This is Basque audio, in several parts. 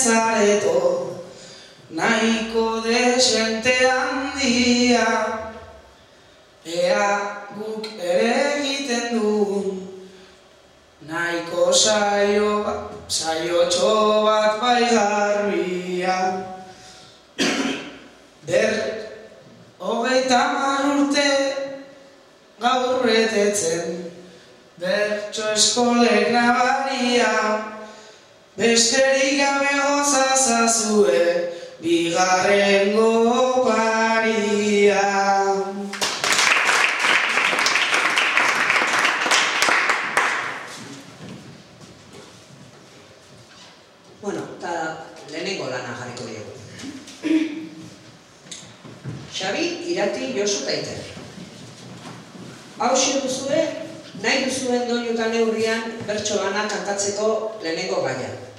dugunez areto, nahiko desente handia, ea guk ere egiten dugun, nahiko saio, saiotxo bat bai garbia. Ber, hogeita urte gaur betetzen, bertso eskolek nabaria, besterik gabe gozazazue, bigarrengo paria. Bueno, eta lehenengo lana jarriko diegu. Xabi, irati, josu eta iter. Hau duzue, nahi duzuen doinuta neurrian bertso lana kantatzeko lehenengo gaia.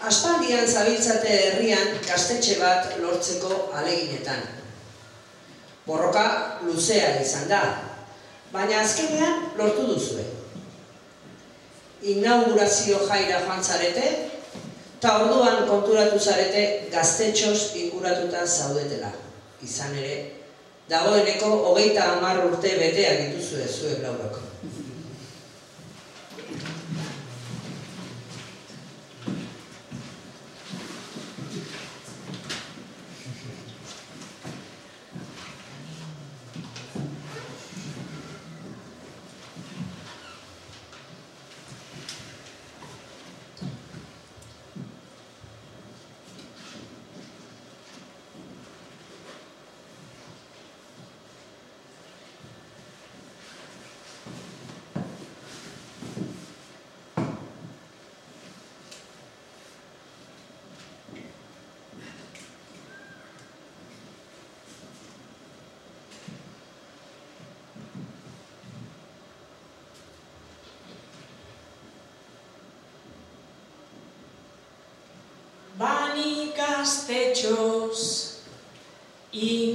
Aspaldian zabiltzate herrian gaztetxe bat lortzeko aleginetan. Borroka luzea izan da, baina azkenean lortu duzue inaugurazio jaira joan zarete, eta orduan konturatu zarete gaztetxoz inguratuta zaudetela. Izan ere, dagoeneko hogeita hamar urte beteak dituzue zuek laurok. Bani gaztetxoz inguratuta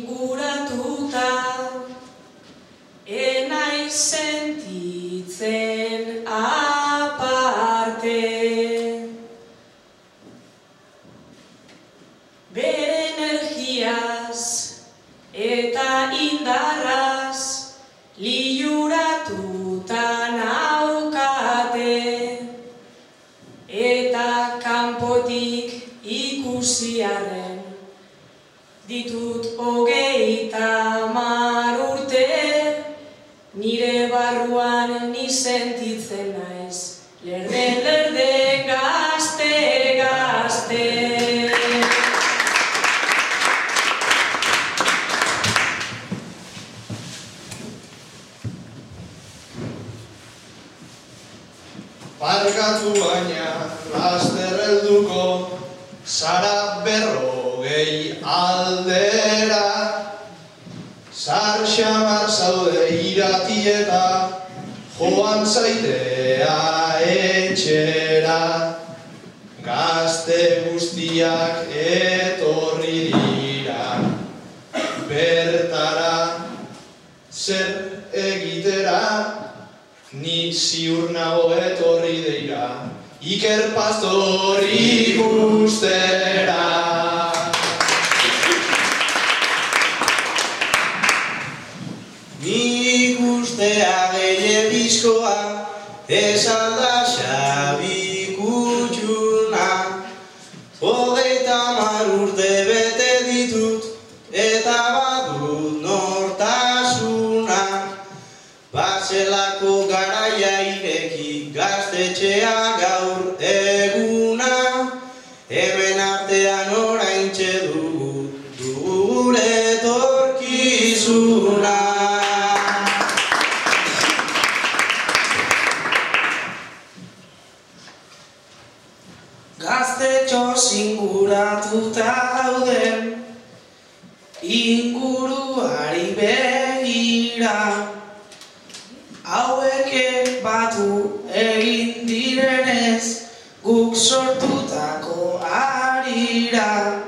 zaude iratieta Joan zaitea etxera. Gazte guztiak etorri dira Bertara zer egitera. Ni ziur nago etorri deira Iker pastor ikustera Gaztetxo zinguratuta dauden inguruari begira. Hauek batu egin direnez guk sortutako arira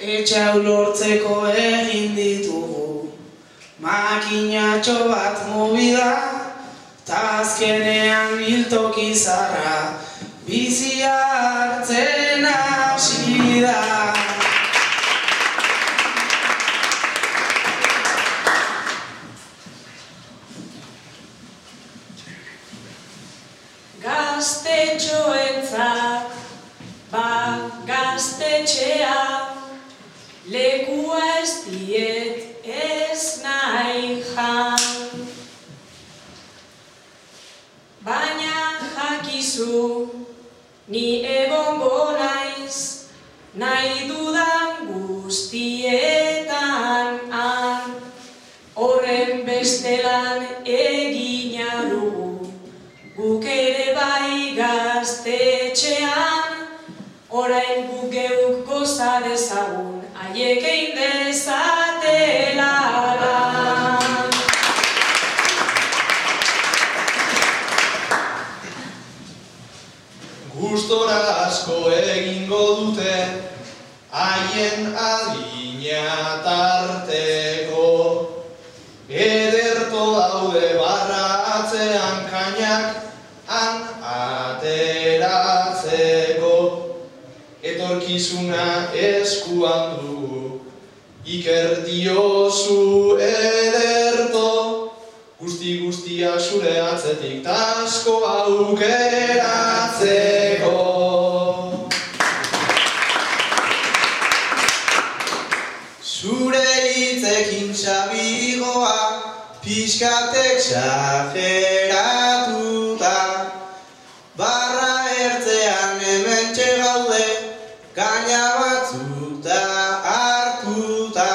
Etxau lortzeko egin ditugu makinatxo bat movida Ta azkenean hiltoki zarra bizia hartzen hasi da. Gaztetxoentzat, ba gaztetxea, lekua ez diet ez nahi jan. Baina jakizu, ni egongo naiz, nahi dudan guztietan han. Horren bestelan egina dugu, guk ere bai gaztetxean, orain guk geuk goza dezagun, haiek egin dezatela Gustora asko egingo dute haien adina tarteko. Ederto daude barra atzean kainak han ateratzeko. Etorkizuna eskuan dugu Iker diozu ederto. Guzti guztia zure atzetik tasko aukeratzeko Zure hitzekin sabigoa, pixkatek exageratuta. Barra ertzean hemen gaude, gaina batzuk da hartuta.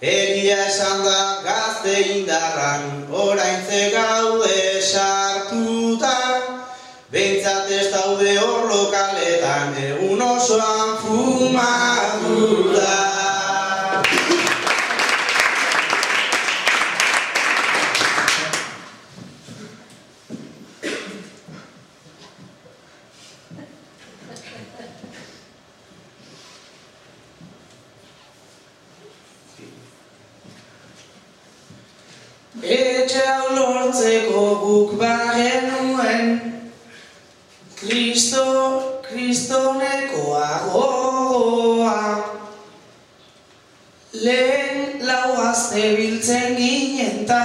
Egia esan da gazte indarran, orain ze gaude sartuta. Behintzat ez daude hor lokaletan, egun osoan fumatuta. Etxe hau lortzeko guk bagenuen Kristo, kristonekoa gogoa Lehen lau gazte biltzen ginen ta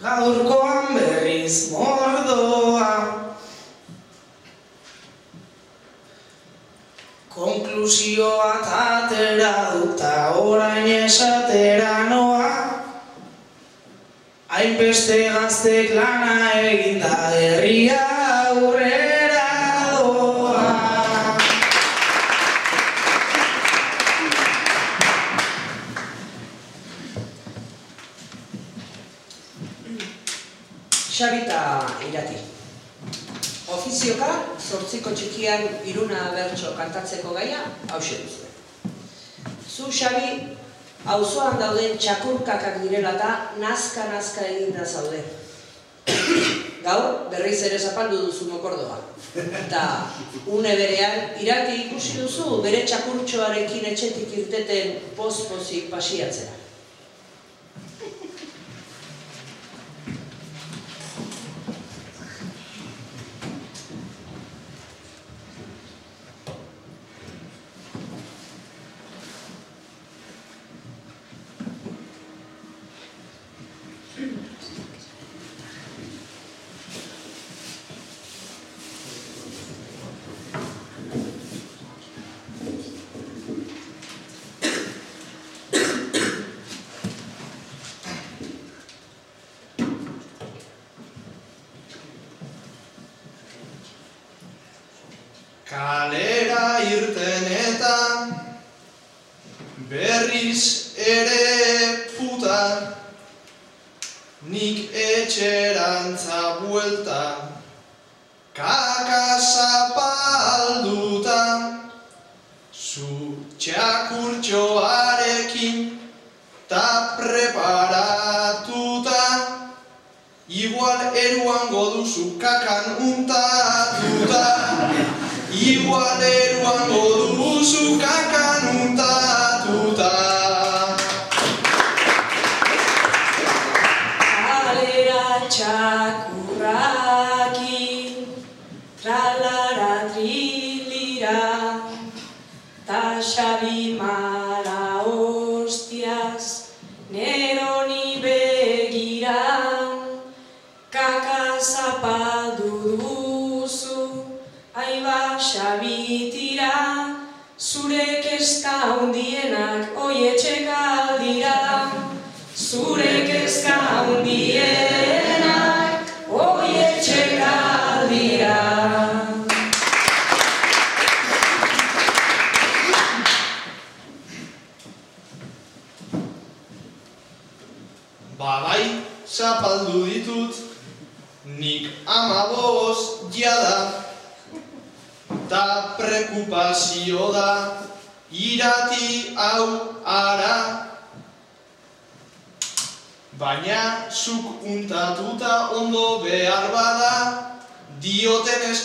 Gaurkoan berriz mordoa. Konklusioa tatera duta orain esatera noa. Hainbeste gaztek lana eginda herria Xabita irati. Ofizioka, zortziko txikian iruna bertso kantatzeko gaia, hause duzu. Zu, Xabi, auzoan dauden txakurkakak direla eta nazka-nazka eginda zaude. Gaur, berriz ere zapaldu duzu mokordoa. Eta une berean, irati ikusi duzu bere txakurtxoarekin etxetik irteten poz-pozik pasiatzera. Kalera irten eta berriz ere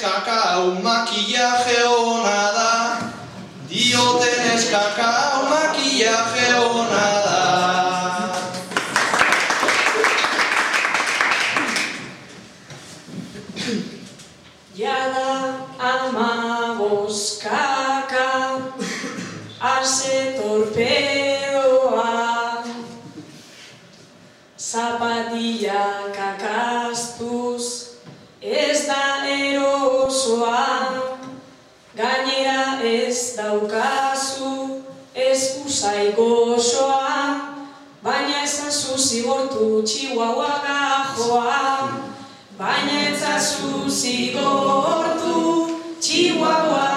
eskaka hau makillaje ona da Dioten eskaka hau makillaje ona da Jada ama boskaka, ase torpedoa, daukazu, ez usai gozoa, baina ezazu zigortu txihuahua gajoa. Baina etzazu zigortu txihuahua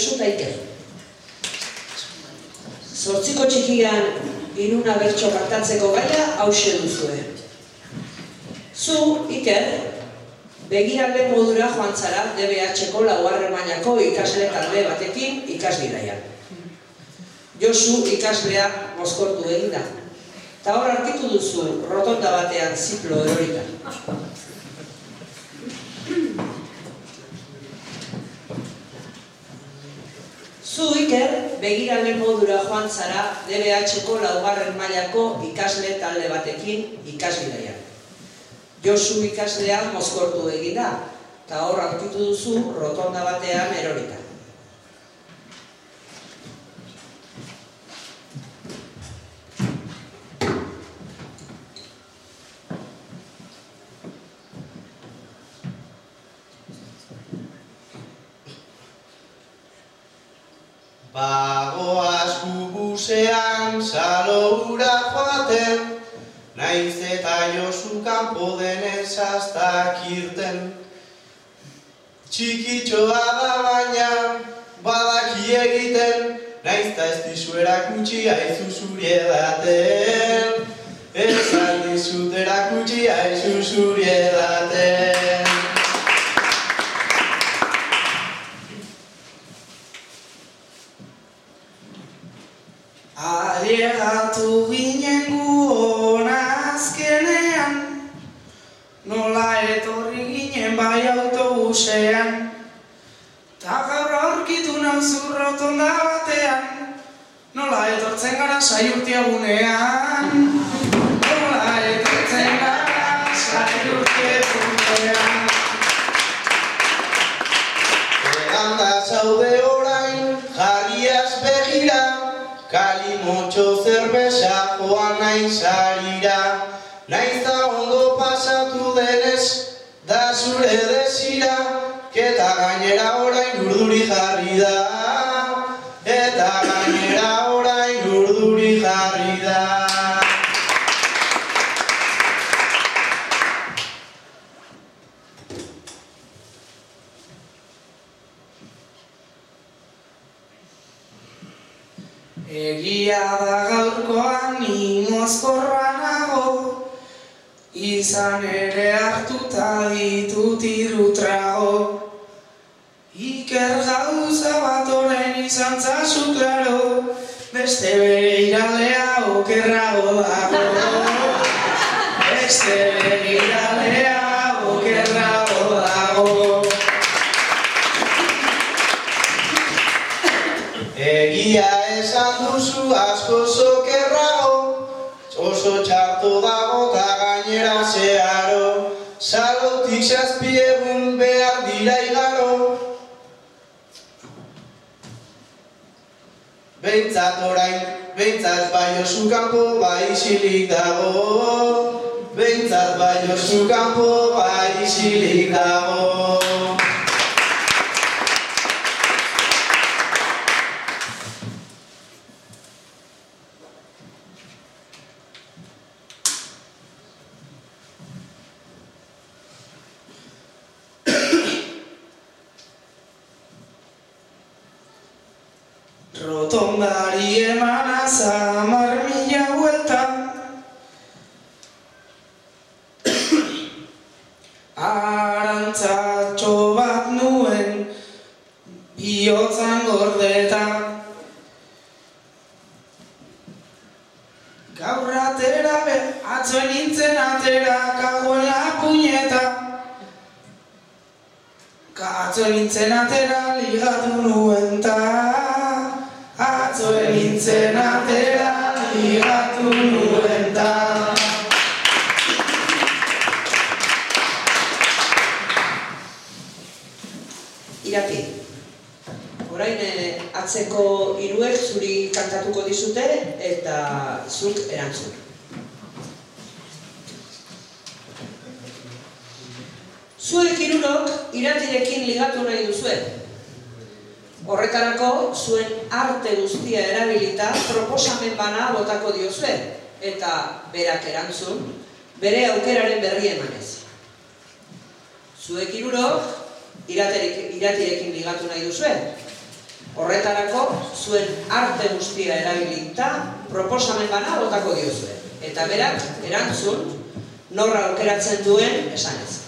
Eta Iker. Zortziko txikian iruna bertso kantatzeko gaia hause duzue. Zu, Iker, begirale modura joan zara DBH-ko laugarren mailako ikasle talde batekin ikasbidaian. Josu ikaslea mozkortu egin da. Eta hor artitu duzu rotonda batean ziplo erorita. Zu Iker, begirale modura joan zara DBH-ko laugarren mailako ikasle talde batekin ikasbidaian. Josu ikaslea mozkortu egin da, eta hor aurkitu duzu rotonda batean erorita. Bagoaz gubusean saloura joaten, naiz eta Josu kanpo denez astak irten. Txikitxoa da baina, badaki egiten, naiz eta ez dizu erakutsi aizu zuri edaten. Esan dizut erakutsi aizu zuri edaten. Ailegatu ginen gu hona azkenean Nola etorri ginen bai autobusean. Ta gaur aurkitu nauzu rotonda batean Nola etortzen gara saiurtiagunean Nola etortzen gara saiurtiagunean zaude orain, jarriaz begira, kalimotxo zerbeza joan nahi sarira. Naiz da ondo pasatu denez, da zure desira, eta gainera orain urduri jarri da. Izan ere hartuta ditut irutrago Iker gauza bat orain izan zazu klaro Beste bere iralea okerrago dago. Beste bere iralea okerrago dago. Egia esan duzu asko zokerrago Oso txarto dago gainera zeharo Salotik zazpi egun behar dira igaro. Behintzat orain, behintzat bai osu kanpo bai isilik dago. Behintzat bai osu kanpo bai isilik dago Rotondari emana zamar mila huelta. Arantzatxo bat nuen bihotzan gordeta. Gaur atera be, atzo nintzen atera kagoen la puñeta. Atzo nintzen atera ligatu nuen ta Irati, orain eh, atzeko hiruek zuri kantatuko dizute eta zuk erantzun. Zuek hirurok iratirekin ligatu nahi duzue. Horretarako zuen arte guztia erabilita proposamen bana botako diozue eta berak erantzun bere aukeraren berri emanez. Zuek hirurok iraterik, iratirekin ligatu nahi duzue. Horretarako zuen arte guztia erabilita proposamen bana botako diozue. Eta berak erantzun norra aukeratzen duen esanez.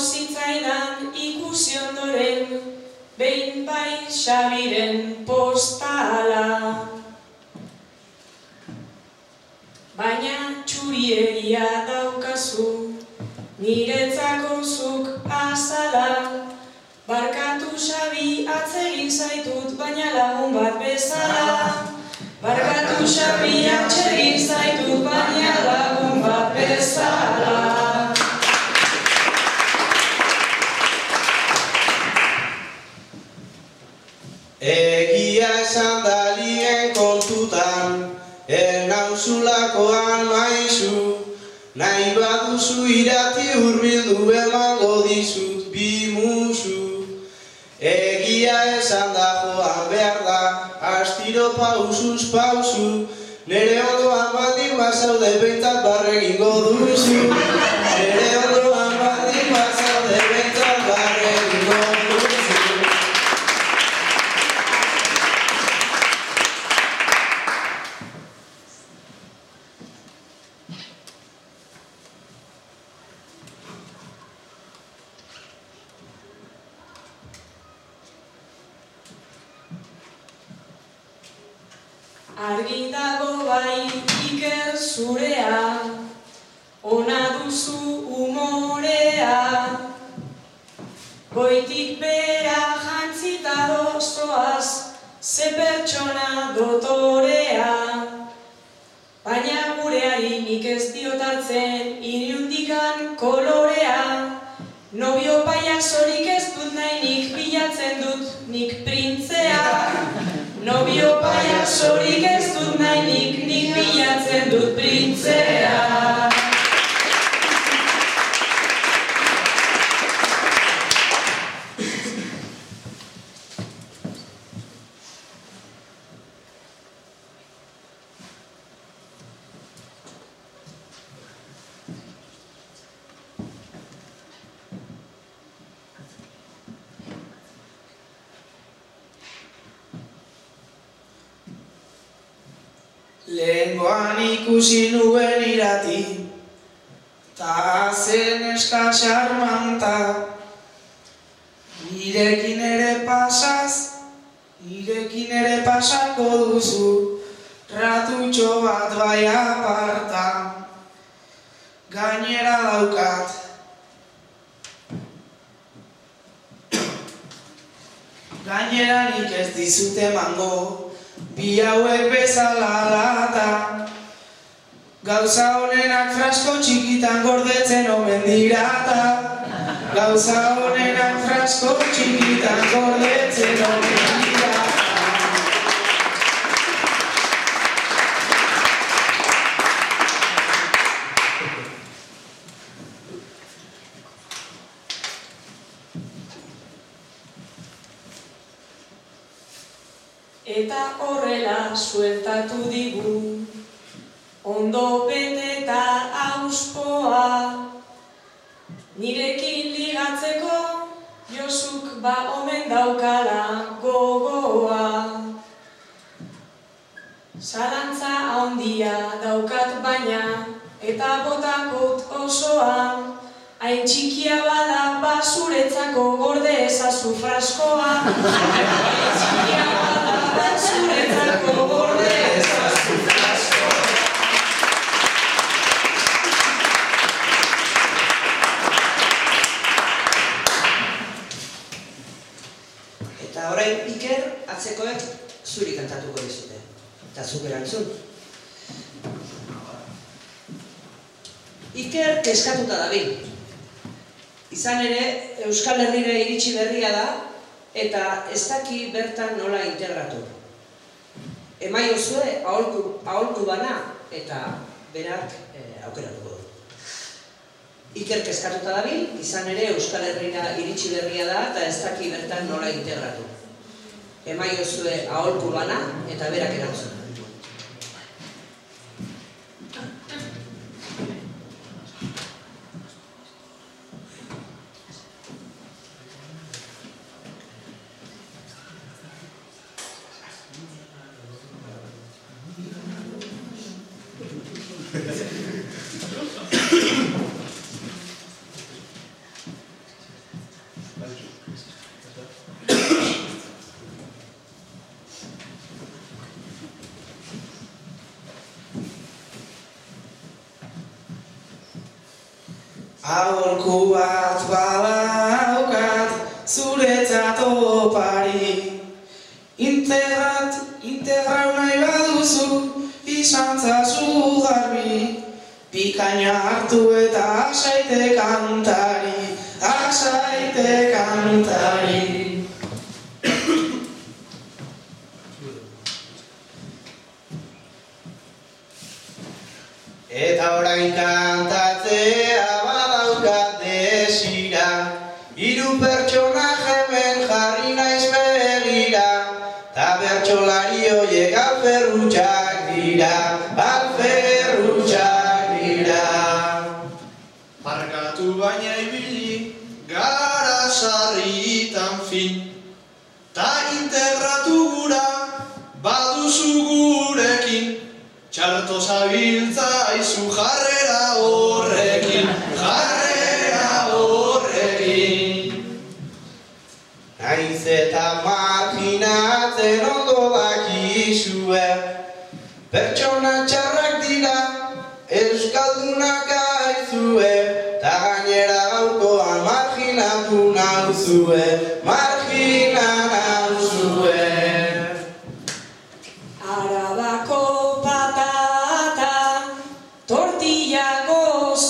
Zitzaidan ikusi ondoren Behin bai xabiren postala. Baina txuriegia daukazu Niretzako zuk azala. Barkatu xabi atzegin zaitut baina lagun bat bezala. Barkatu xabi atzegin zaitut baina lagun bat bezala Egia esan dalien kontutan, ernauzulakoan maizu, nahi baduzu irati hurbildu emango dizut bi musu. Egia esan da joan behar da, astiro pausuz pausu, nere ondoan baldin bazaude beintzat barregingo duzu. Nere ondoan baldin bazaude beintzat barregingo duzu. Argi dago bai iker zurea, ona duzu umorea. Goitik bera jantzita dozoaz, ze pertsona dotorea. Baina gureari nik ez diot hartzen inundikan kolorea. Nobio paiasorik ez dut nahi nik bilatzen dut nik printzea. Nobio paiasorik ez dut nahi nik nik bilatzen dut printzea. Lehengoan ikusi nuen irati, ta zen eska xarmanta. Nirekin ere pasaz, nirekin ere pasako duzu, ratutxo bat bai aparta. Gainera daukat, gainera nik ez dizut emango, bi hauek bezala lata. Gauza honenak frasko txikitan gordetzen omen dirata. Gauza honenak frasko txikitan gordetzen omen dirata. Eta horrela sueltatu digu, ondo beteta auspoa. Nirekin ligatzeko, Josuk ba omen daukala gogoa. Zalantza handia daukat baina, eta botakot osoa. Hain txikia bada basuretzako gorde ezazu fraskoa. Hain txikia bada Eta orain Iker atzekoek zuri kantatuko dizute. Eta zuk erantzun. Iker keskatuta dabil. Izan ere, Euskal Herrire iritsi berria da, eta ez daki bertan nola integratu. Emaiozue aholku, aholku bana, eta berak eh, aukeratuko du. Iker kezkatuta dabil, izan ere Euskal Herrira iritsi berria da eta ez daki bertan nola integratu. Emaiozue aholku bana eta berak erantzun.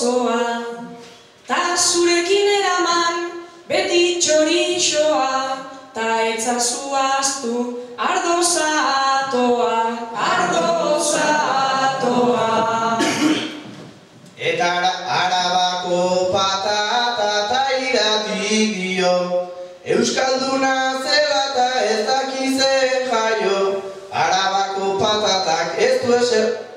Gozoa, ta zurekin eraman beti txorixoa, ta etzazu astu ardoza atoa, ardoza atoa. Eta ara, arabako patata ta iratik dio Euskalduna zela eta ez dakizen jaio Arabako patatak ez du ezer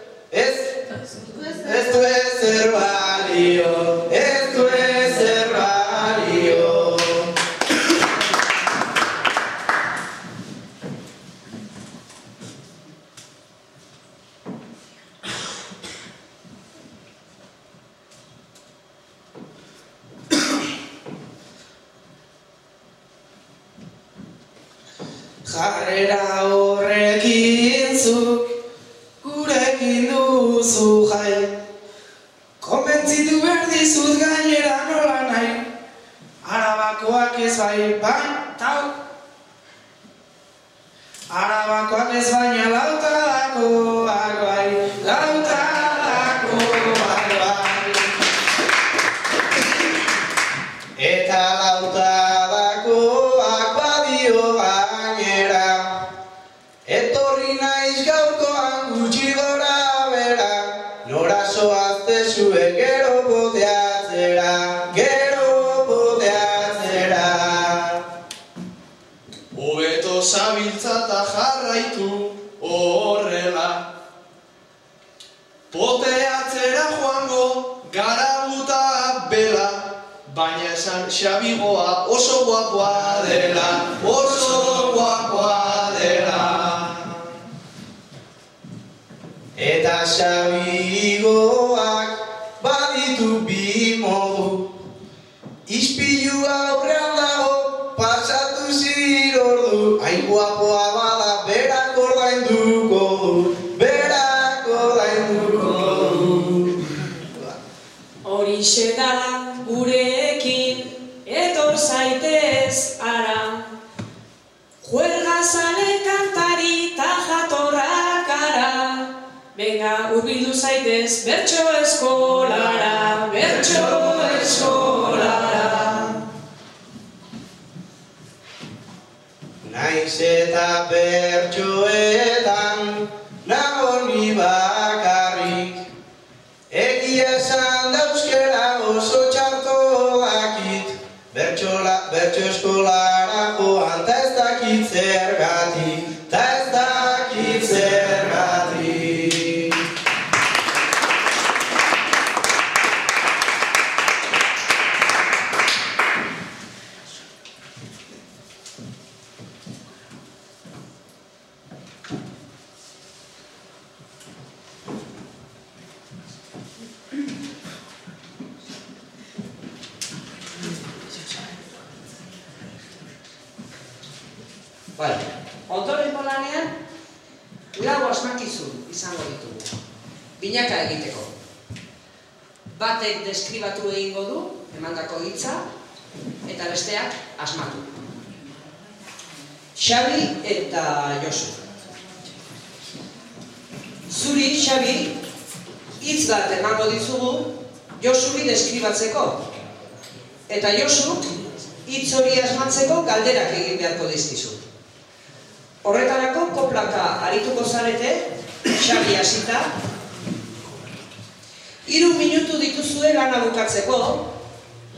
Horixe da gurekin etor zaitez ara Juergazale kantari ta jatorrak ara Venga, urbildu zaitez bertso eskolara, bertso eskolara. Naiz eta bertsoetan nago ni bakarrik bertso eskolara joan ta ez dakit zergatik Ta ez dakit zergatik Bai, ondorengo lanean, lau asmakizun izango ditugu. Binaka egiteko. Batek deskribatu egingo du, emandako hitza, eta besteak asmatu. Xabi eta Josu. Zuri, Xabi, hitz bat emango dizugu Josuri deskribatzeko. Eta Josuk hitz hori asmatzeko galderak egin beharko dizkizu. Horretarako koplaka arituko zarete, Xabi hasita. Hiru minutu dituzue lana bukatzeko,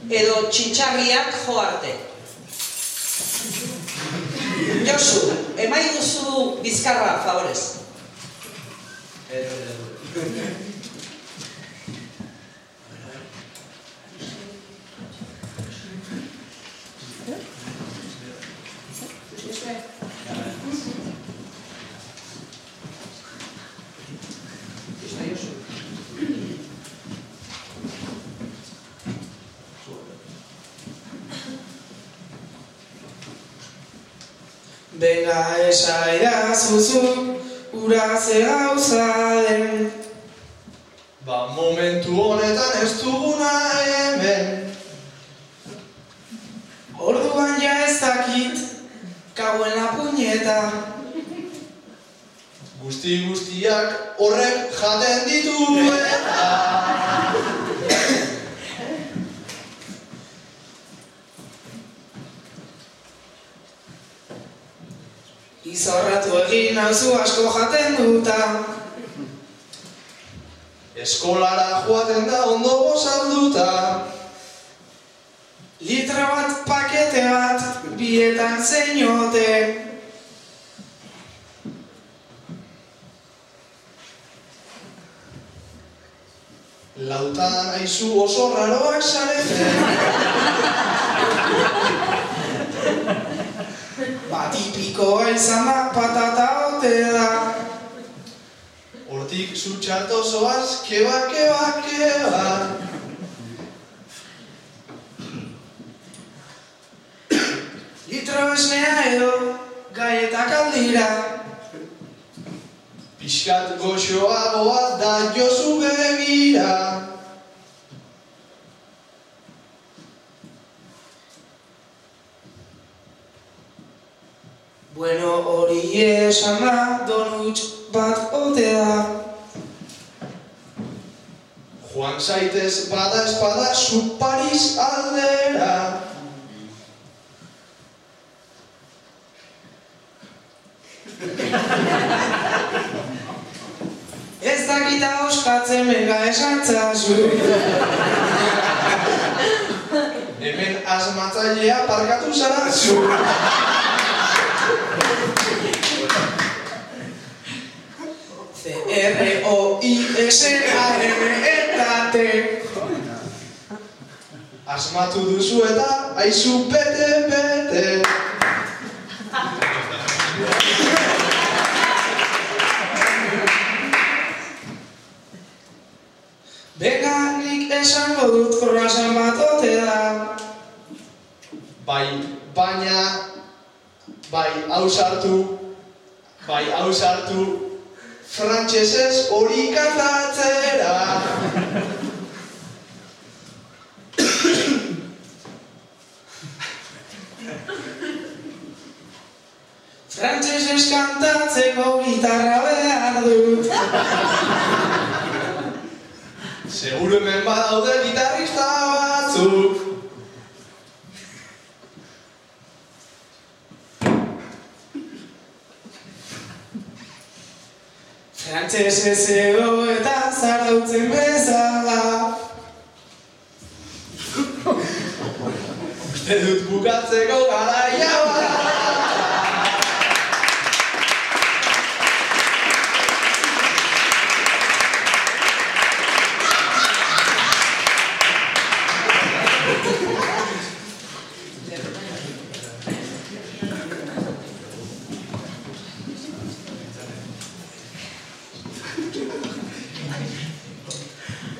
edo txintxarriak jo arte. Josu, emai duzu bizkarra, favorez. Benga esaida zuzu, ura ze gauza den. Ba momentu honetan ez duguna hemen Orduan ja ez dakit, kauen la puñeta. Guzti guztiak horrek jaten ditu eta Izorratu egin nauzu asko jaten duta. Eskolara joaten da ondo gozalduta Litra bat pakete bat, bietan zeinote. Lauta naizu oso raroak zarete Bat ipikoa izan da patata ote da. Hortik zutxarto zoaz, keba, keba, keba Litro esnea edo, gaietak aldira. Piskat goxoagoa da jozu begira Bueno, hori esana donuts bat ote da. Joan zaitez bada espada zu Paris aldera. Ez dakita oskatzen mega esantzazu. Hemen asmatzailea parkatu zara zu. C-R-O-I-S-A-R eta T. Asmatu duzu eta aizu bete bete. Venga, nik esango dut croissant bat ote da. Bai, baina, bai, hau sartu, bai, hau sartu, frantsesez hori kantatzera. Frantsesez kantatzeko gitarra behar dut. Seguru hemen badaude gitarrista batzuk. Ego eta zarautzen bezala. Uste dut bukatzeko garaia bada.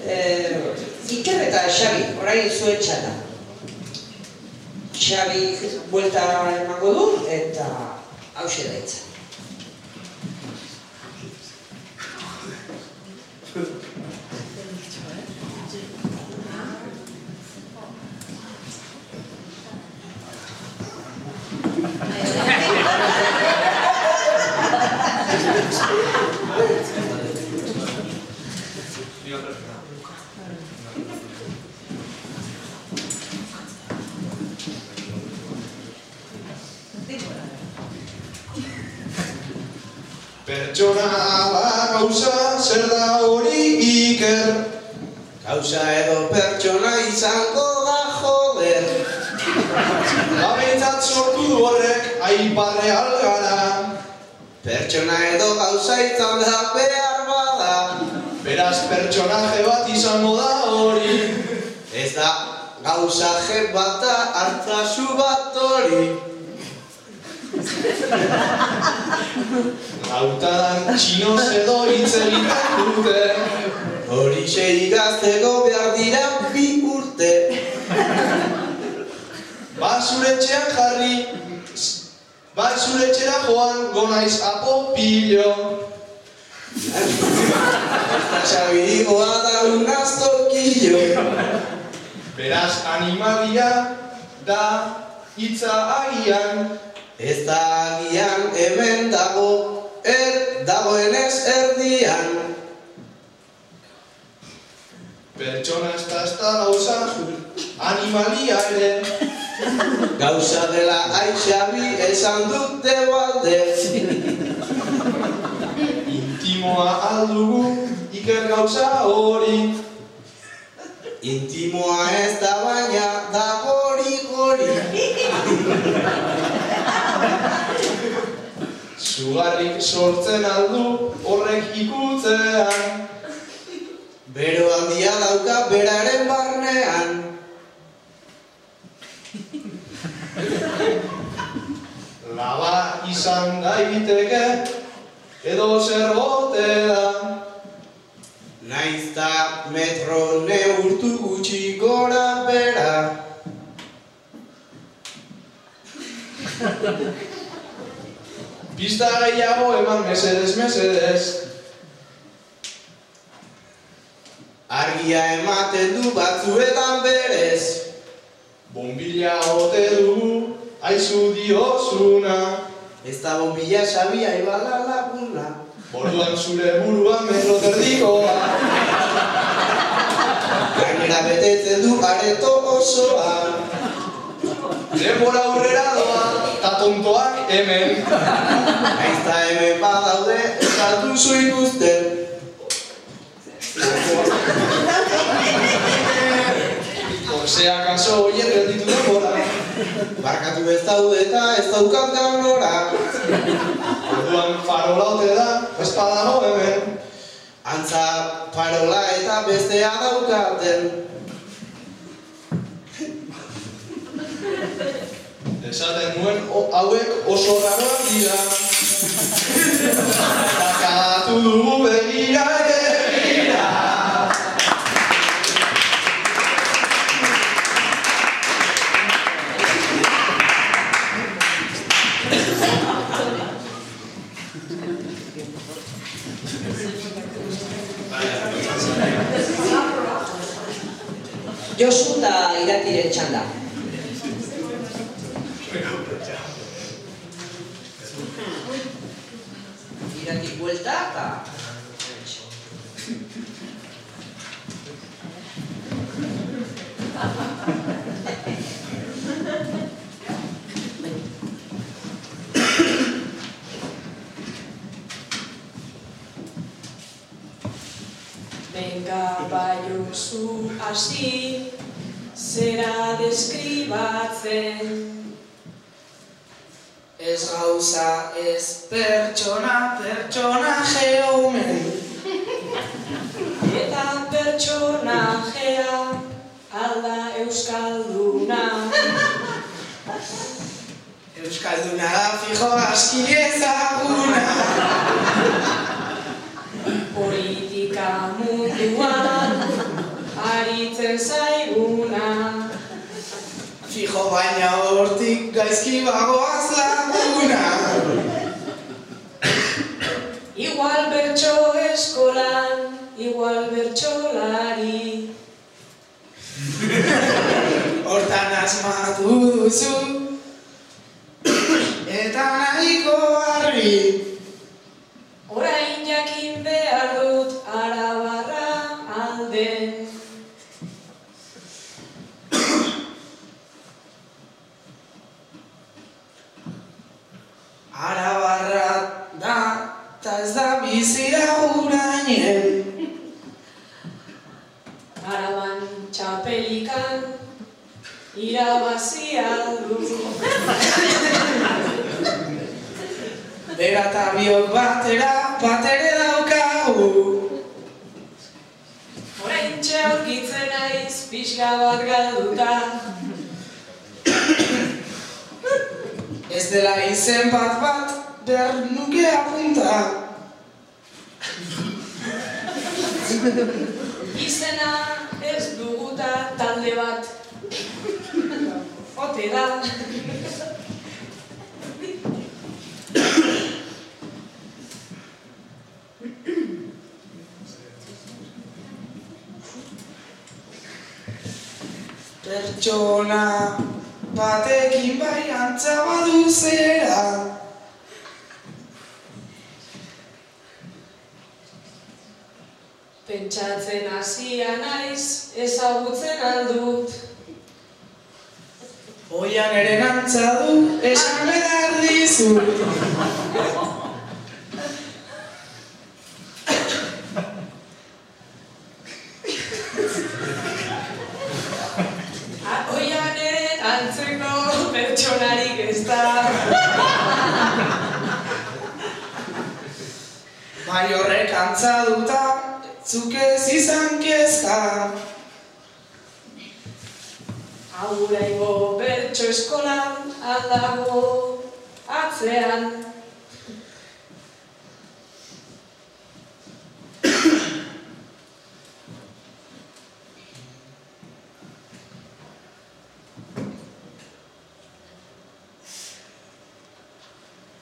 Eh, Iker eta Xabi, orain zuen txata. Xabi buelta emango du eta hause da hitza. Pertsona ala gauza zer da hori iker. Gauza edo pertsona izango da joder. Horrek aiparre algara. Pertsona edo gauza izan da behar bada. Beraz pertsonaje bat izango da hori. Ez da gauza je bata hartzazu bat hori. Lautadan txinoz edo hitz egiten dute. Horixe igazteko behar dira bi urte. Ba zure etxean jarri, ba zure etxera joan gonaiz apopilo. Xabigoa da un aztokillo. Beraz animalia da hitza agian. Ez da agian hemen dago, er dagoenez erdian. Pertsona ez da ez da gauza, animalia ere. Gauza dela aixabi esan dute balde. Intimoa aldugu iker gauza hori. Intimoa ez da baina da gori gori. Sugarrik sortzen aldu horrek ikutzean. Bero handia dauka beraren barnean. Laba izan daiteke edo zer bote da. Naiz ta metro neurtu gutxi gora bera. Pista gehiago eman mesedes mesedes. Argia ematen du batzuetan berez. Bombilla ote dugu aizu diozuna. Ez da bombilla xabia ibala laguna. Orduan zure buruan metro terdikoa. Gainera betetzen du areto osoa. Denbora aurrera doa, eta tontoak hemen. Aizta hemen badaude, ez duzu ikusten. Osea, kaso horiek gelditu denbora. Barkatu ez daude eta ez daukat ganora. Orduan farola ote da, ez badago hemen. Antza parola eta bestea daukaten. Esaten nuen hauek oso raroak dira. Bakatu dugu begira ere begira. Josu eta iratiren txanda. Irati buelta eta... Venga, baiozu hasi, zera deskribatzen. Ez gauza, ez pertsona, pertsona geomen. Eta pertsonajea alda euskalduna. Euskalduna da fijo aski ezaguna. Politika munduan aritzen zaiguna. Fijo baina hortik gaizki bagoaz laguna. Igual bertso eskolan, igual bertsolari. Hortan asmatu duzu.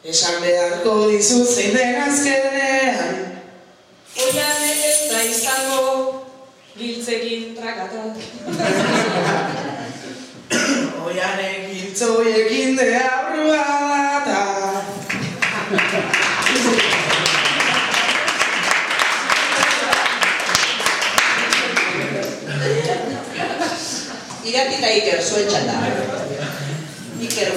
Esan beharko dizu zein den azkenean. Oian ez da izango Giltzekin trakata. Oianek egiltzoekin de data. Iratita iker, zuetxata. Iker,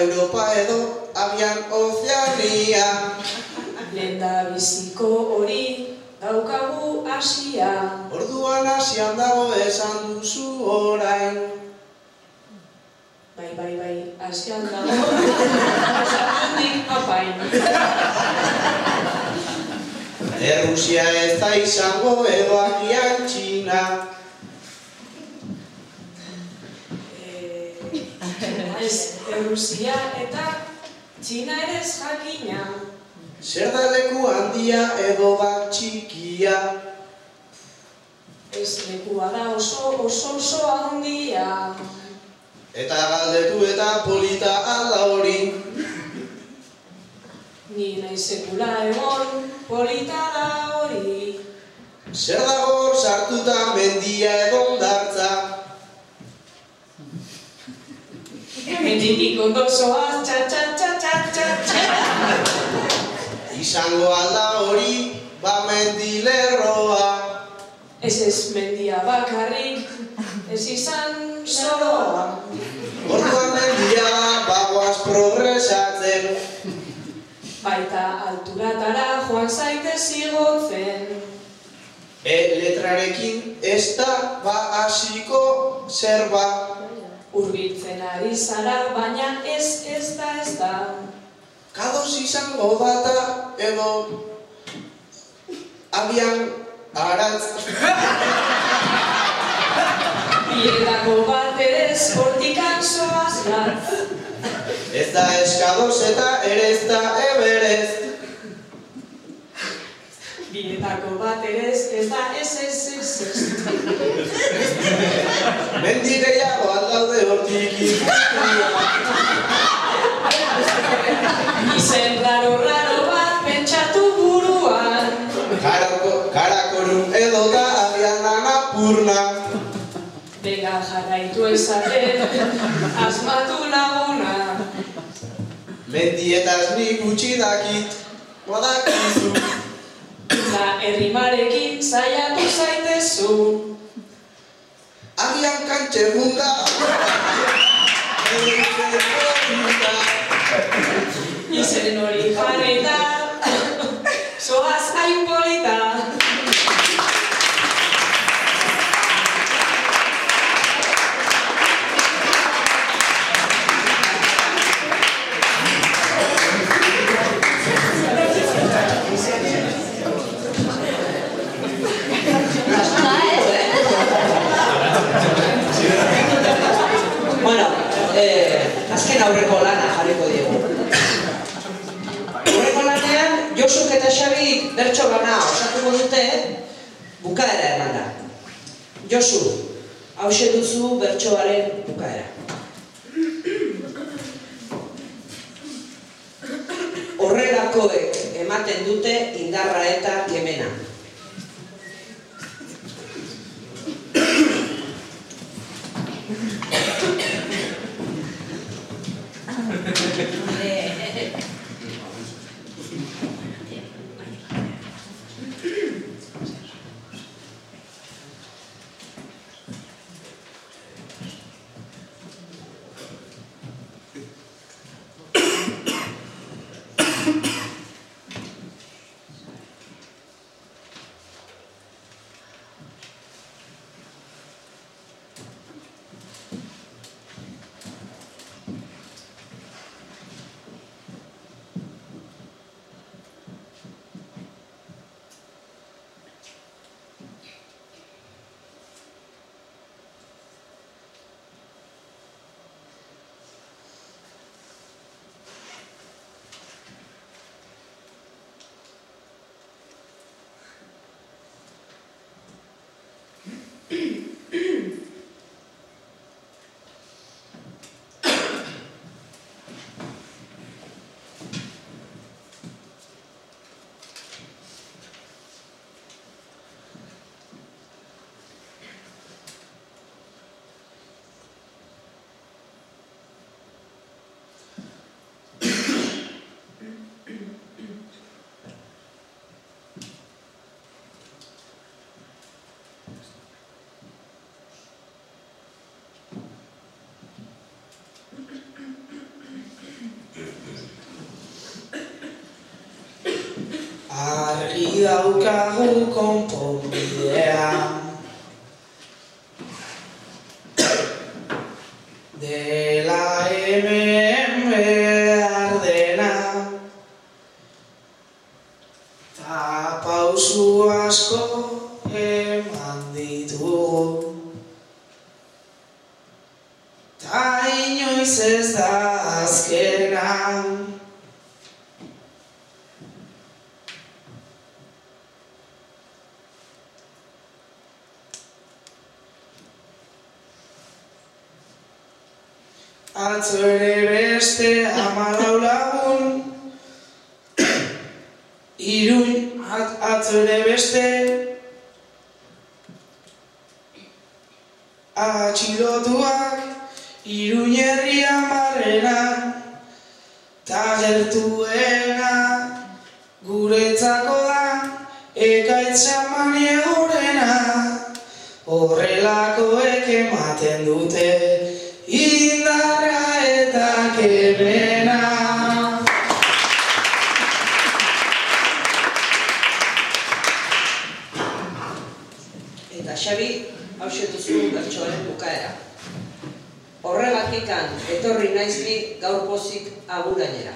Europa edo abian Ozeania Lenda biziko hori daukagu asia. Orduan Asian dago esan duzu orain Bai, bai, bai, asian dago. Zapundik apain. Errusia ez da izango edo agian Txina Ez, Errusia eta Txina ere jakina. Zer da leku handia edo da txikia Ez lekua da oso oso oso handia. Eta galdetu eta polita alda hori Ni nahi sekula egon, polita da hori. Zer dago sartuta mendia edo ondartza Menditik ondo zoaz, txa txa txa txa txa txa. Izango alda hori ba mendilerroa Ez ez mendia bakarrik, ez izan soroa. Orduan mendia bagoaz progresatzen Baita alturatara joan zaitez igotzen. E letrarekin ez da ba hasiko zerba Urbiltzen ari zara, baina ez ez da ez da. Kados izango data edo abian arantz Bietako bat ere hortikan gatz. Ez da eskados eta ere ez da Everest Bietako bat ere ez da ez ez ez ez. Mendi gehiago aldaude hortik Izen raro raro bat pentsatu buruan. Karako, karakorum edo da abian anapurna Bega jarraitu ezaten, asmatu laguna. Mendietaz ni gutxi dakit Badakizu Da errimarekin saiatu zaitezu. Abian kantxe bunda Izen hori jarrita, zoaz azken aurreko lana jarriko diegu. Aurreko lanean, Josuk eta Xabi bertso lana osatuko dute, bukaera eman da. Josu, hause duzu bertsoaren bukaera. Horrelakoek ematen dute indarra eta kemena. Argi daukagu konponbidea. Dela hemen behar dena Ta pausu asko eman ditugu Ta inoiz ez da Atzo ere beste amalau lagun. Iruin at, atzo ere beste. Atxilotuak Iruin herrian barrena Ta gertuena Guretzako da Ekaitza mani horrena Horrelakoek ematen dute Horregatikan etorri naizni gaur pozik agurainera.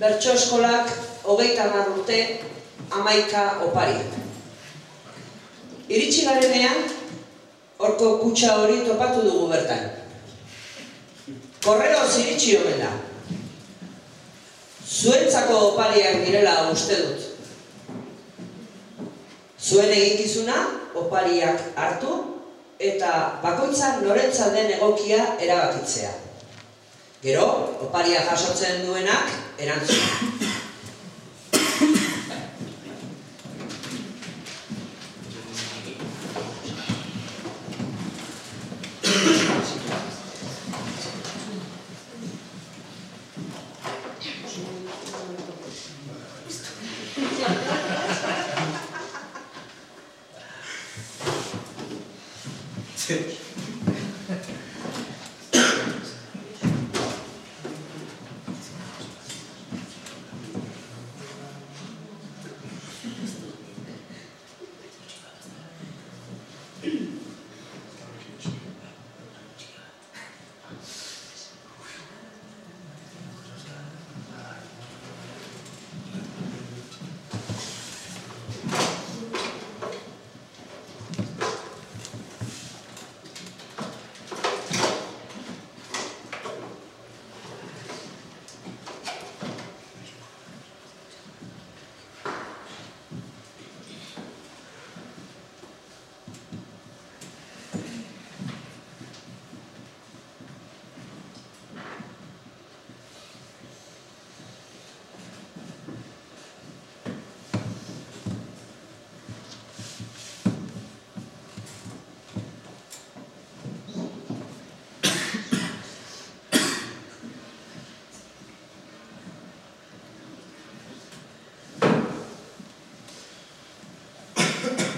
Bertso eskolak hogeita hamar urte amaika opari. Iritsi garenean, horko kutsa hori topatu dugu bertan. Korreoz iritsi omen da. Zuentzako opariak direla uste dut. Zuen eginkizuna opariak hartu eta bakoitza norentza den egokia erabakitzea. Gero, oparia jasotzen duenak erantzuna.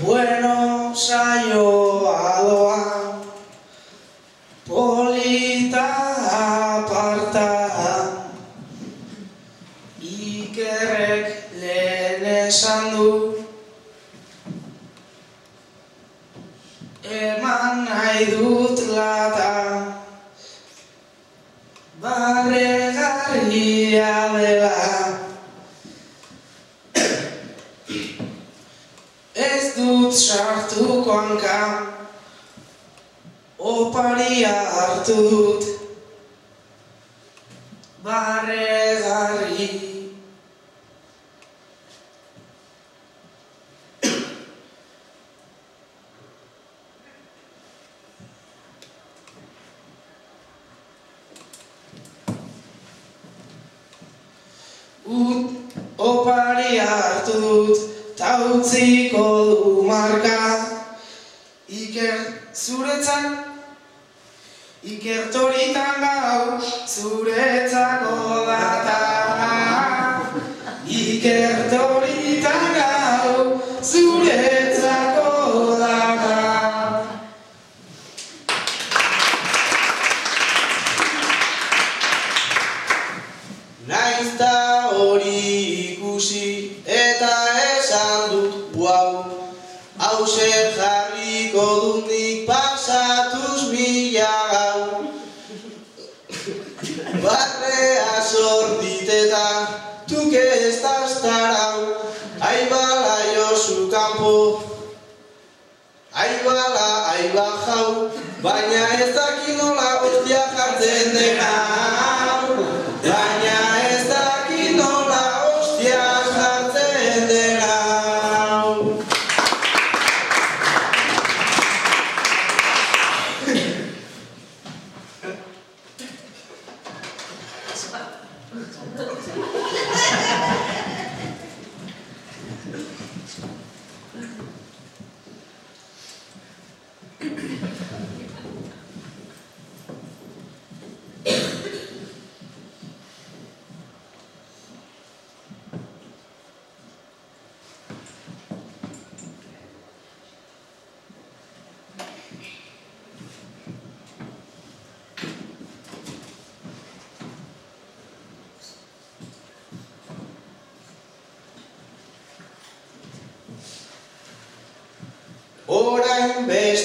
Bueno, saioa doa, polita aparta, ikerrek lehen esan du, eman nahi dut lata, dut sartuko hanka Oparia hartut Barregarri Ut opari hartut ta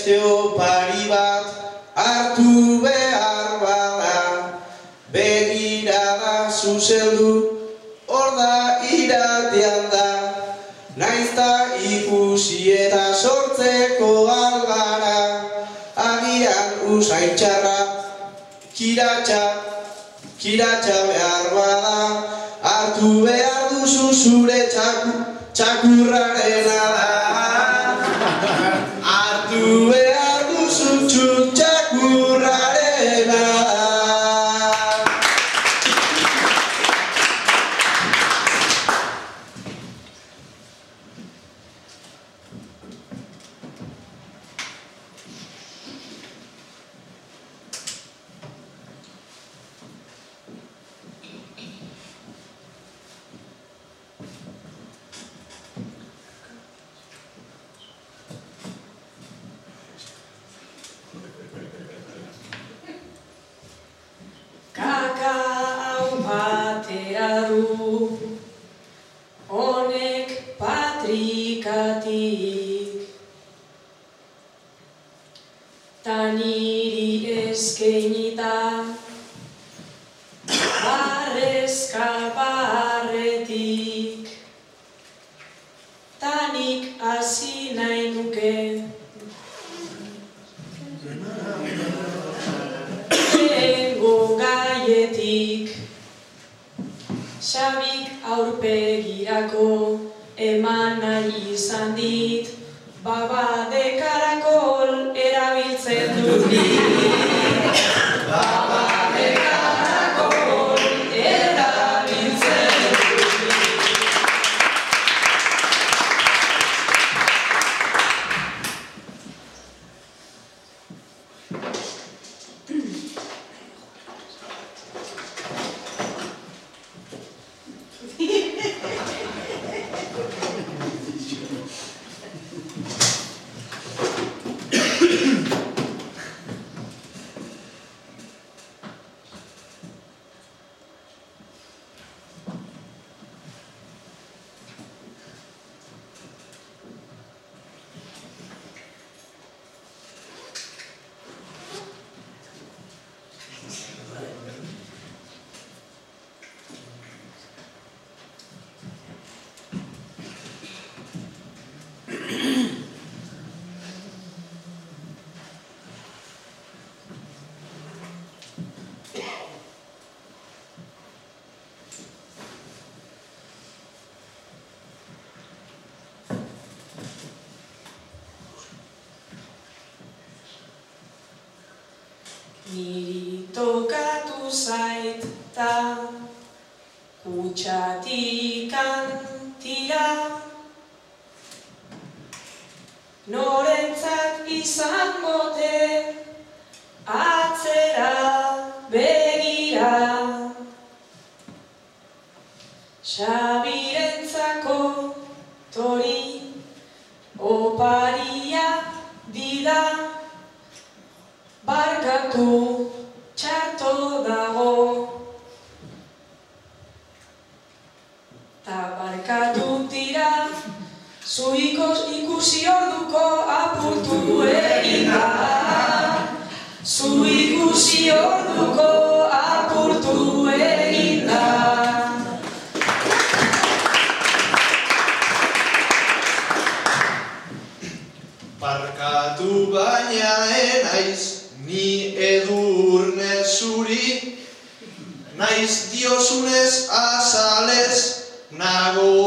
Orain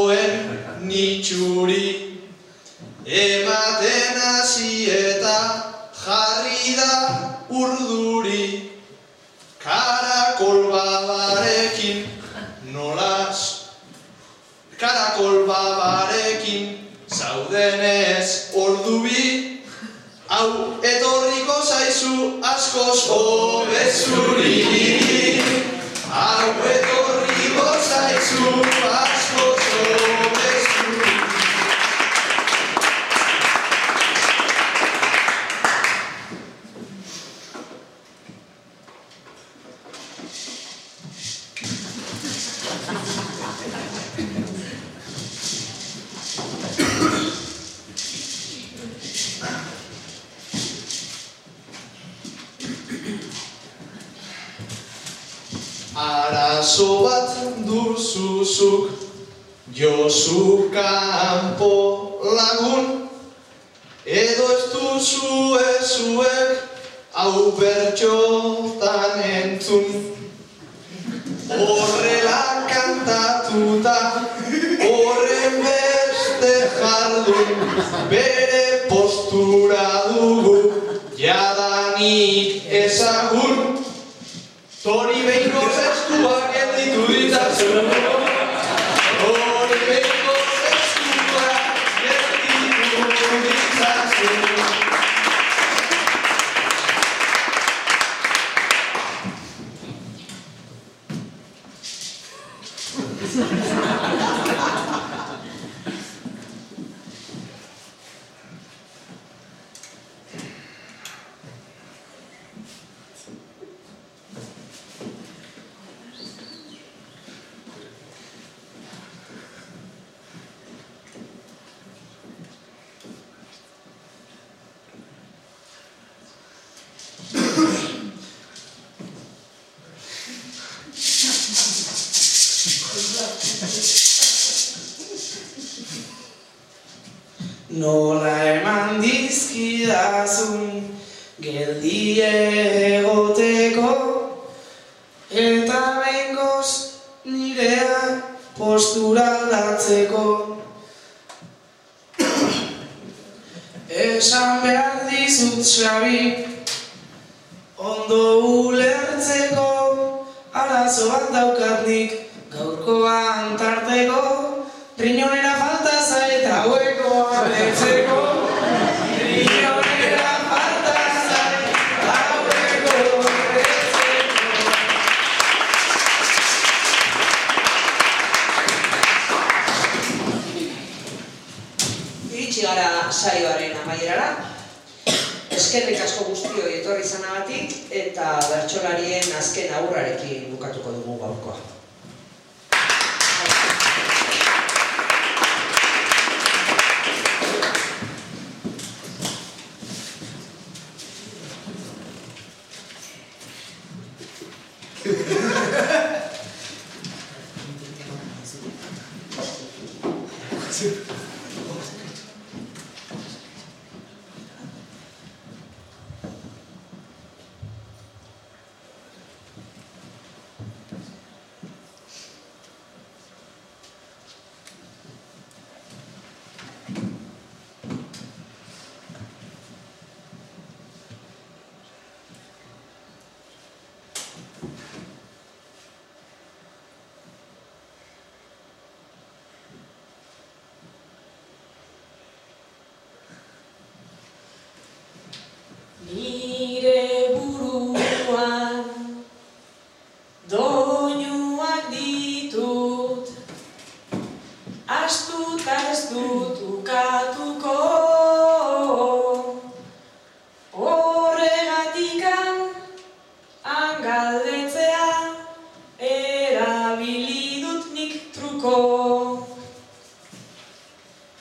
nagoen nitxuri Ematen hasi Nola eman dizkidazun geldi egoteko Eta bengoz nirea postura aldatzeko. Esan behar dizut xabi Ondo ulertzeko Arazo bat daukat nik gaurkoan tarteko Riñonera falta zait hauekoa betzeko Riñonera falta zait hauekoa betzeko Iritsi saioaren amaierara. Eskerrik asko guztioi etorri izanagatik eta bertsolarien azken aurrarekin bukatuko dugu gaurkoa.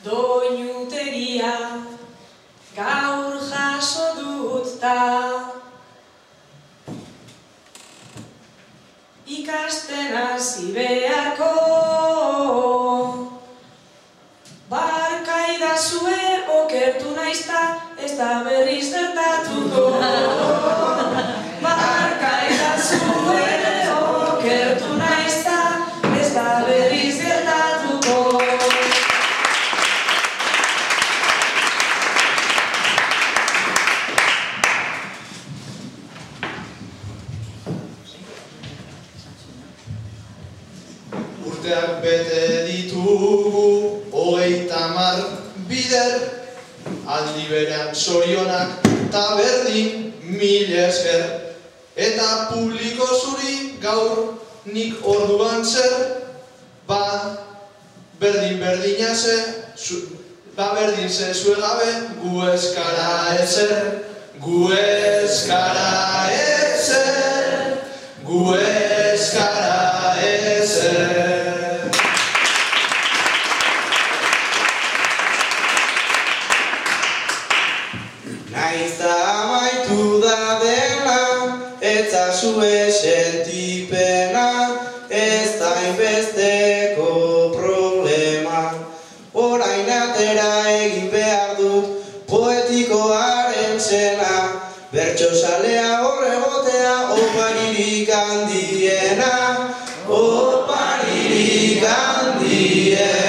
Doinutegia gaur jaso dut ta. Ikasten hasi beharko Barkaidazue okertu naizta ez da berriz Aldi berean sorionak eta berdin mil esker. Eta publiko zuri gaur nik orduan zer Ba berdin berdina ze zu, Ba berdin ze zue gabe gu eskara ezer Gu eskara ezer Gu eskara etza zue sentipena, ez da inbesteko problema. Orain atera egin behar dut, poetikoaren zena, bertso salea horregotea, oparirik handiena, oparirik handiena.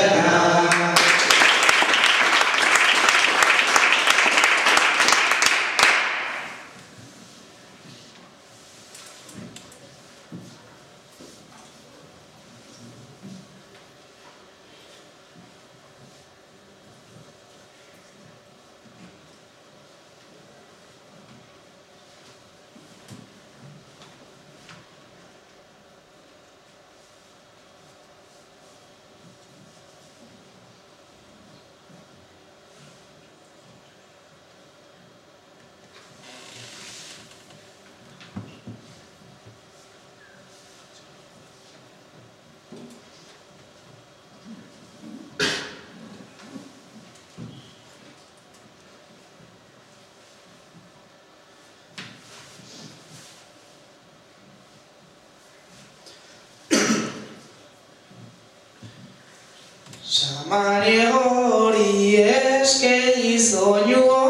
Samari hori eskei zoinu